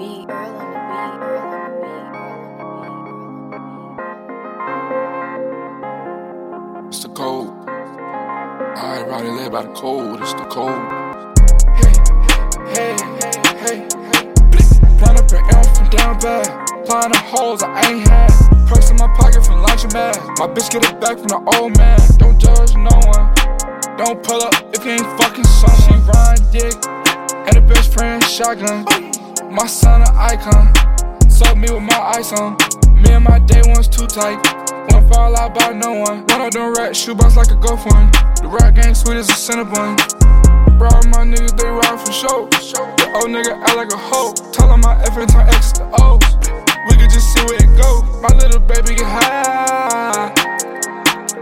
beat. Earl on the beat. Earl on the beat. Earl on the beat. It's the code. I ride it led by the code. It's the code. Hey, hey, hey, hey. Run up an M from down bad. Flying the holes I ain't had. Purse in my pocket from lunch mad. My bitch get it back from the old man. Don't judge no one. Don't pull up if you ain't fucking son. She ride dick. And a best friend shotgun. My son an icon. Suck me with my ice on. Me and my day ones too tight. Won't fall out by no one. One of them rat shoebox like a ghost one. The rap gang sweet as a cinnabon. Bro, my niggas, they ride for show. The old nigga act like a hoe. Tell him my and turn X to O's. We could just see where it go. My little baby get high.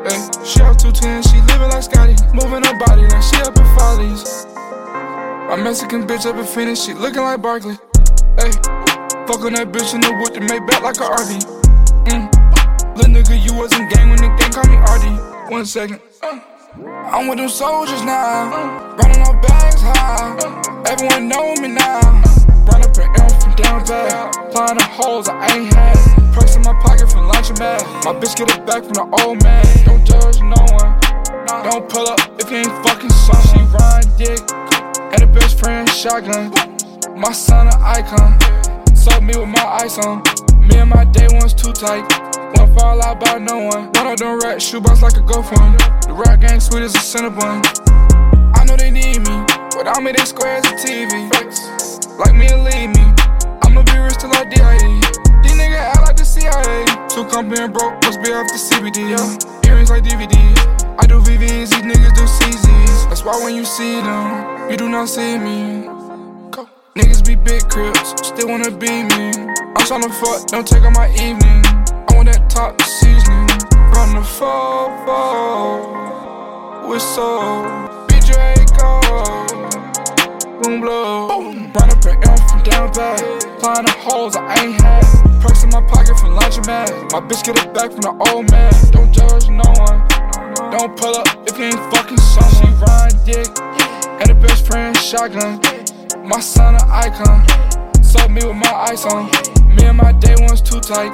Hey, she two twins, she living like Scotty. Moving her body like she up in Follies. My Mexican bitch up in Phoenix, she looking like Barkley. Hey, fuck on that bitch in the wood to make back like a RV. Mm. Little nigga, you wasn't gang when the gang called me RD. One second. Uh. I'm with them soldiers now. Running on bags high. Everyone know me now. Run up an M from down bad. Flying the holes I ain't had. Purse in my pocket from lunch mad. My bitch get it back from the old man. Don't judge no one. Don't pull up if you ain't fucking son. She ride dick. And a best friend shotgun. My son an icon. Suck me with my ice on. Me and my day ones too tight. Won't fall out by no one. One of them rat shoebox like a one. The rap gang sweet as a cinnabon. I know they need me. Without me, they square as a TV. Like me and leave me. I'ma be rich till I die. These niggas act like the CIA. Two company and broke, must be off the CBD. Yeah. Earrings like DVDs. I do VVs, these niggas do CZs. That's why when you see them, you do not see me. Niggas be big crips, still wanna be me. I'm tryna fuck, don't take on my evening. I want that top seasoning. Run the fall, fall. Whistle. BJ go. Boom blow. Run up an M from down bad. Flying the holes I ain't had. Purse in my pocket from lunch mad. My bitch get it back from the old man. Don't judge no one. Don't pull up if you ain't fucking son. She ride dick. And a best friend shotgun. My son an icon. Suck me with my ice on. Me and my day ones too tight.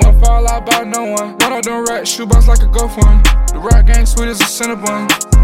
Won't fall out by no one. One of them rat shoebox like a ghost one. The rap gang sweet as a cinnabon.